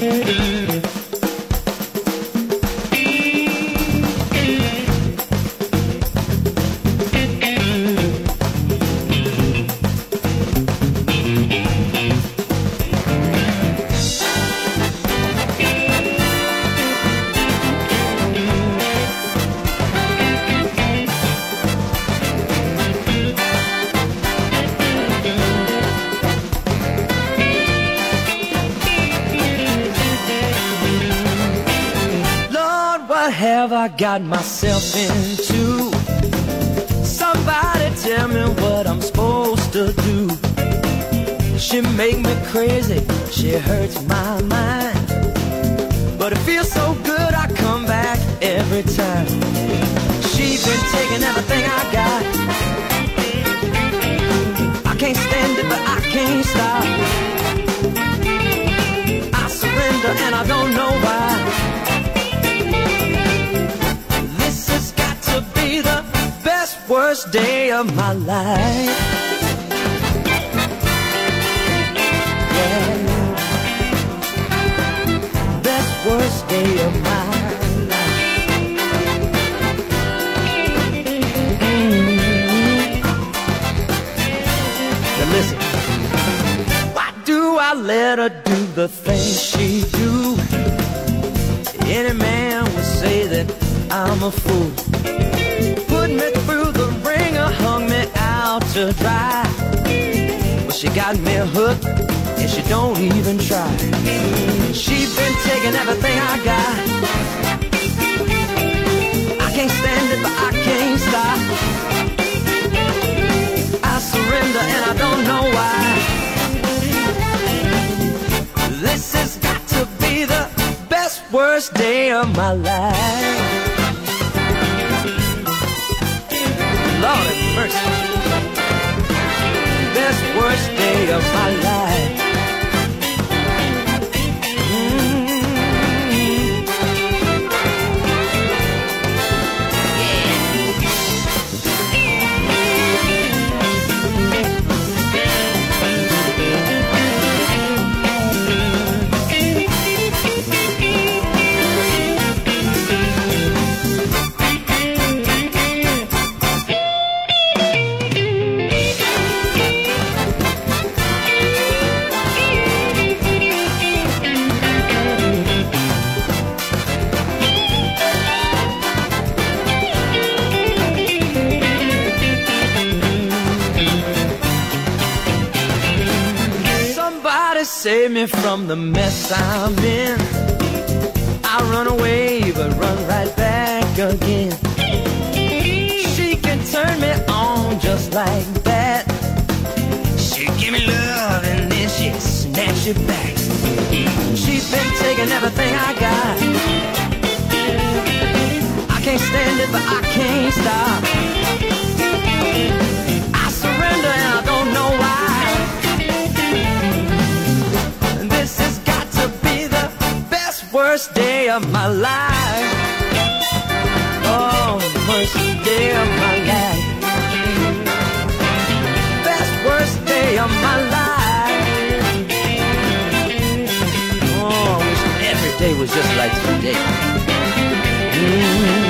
Mm-hmm. Got myself into. Somebody tell me what I'm supposed to do. She make me crazy, she hurts my mind. But it feels so good, I come back every time. She's been taking everything worst day of my life. Yeah. Best worst day of my life. Mm-hmm. Now listen, why do I let her do the things she do? Any man would say that I'm a fool. Put me through out to dry. But she got me hooked, and she don't even try. She's been taking everything I got. I can't stand it, but I can't stop. I surrender, and I don't know why. This has got to be the best, worst day of my life. Lord mercy. Save me from the mess I'm in. I run away, but run right back again. She can turn me on just like that. She give me love and then she snatch it back. She's been taking everything I got. I can't stand it, but I can't stop. Worst day of my life. Oh, worst day of my life. Best worst day of my life. Oh, I wish every day was just like today. Mm.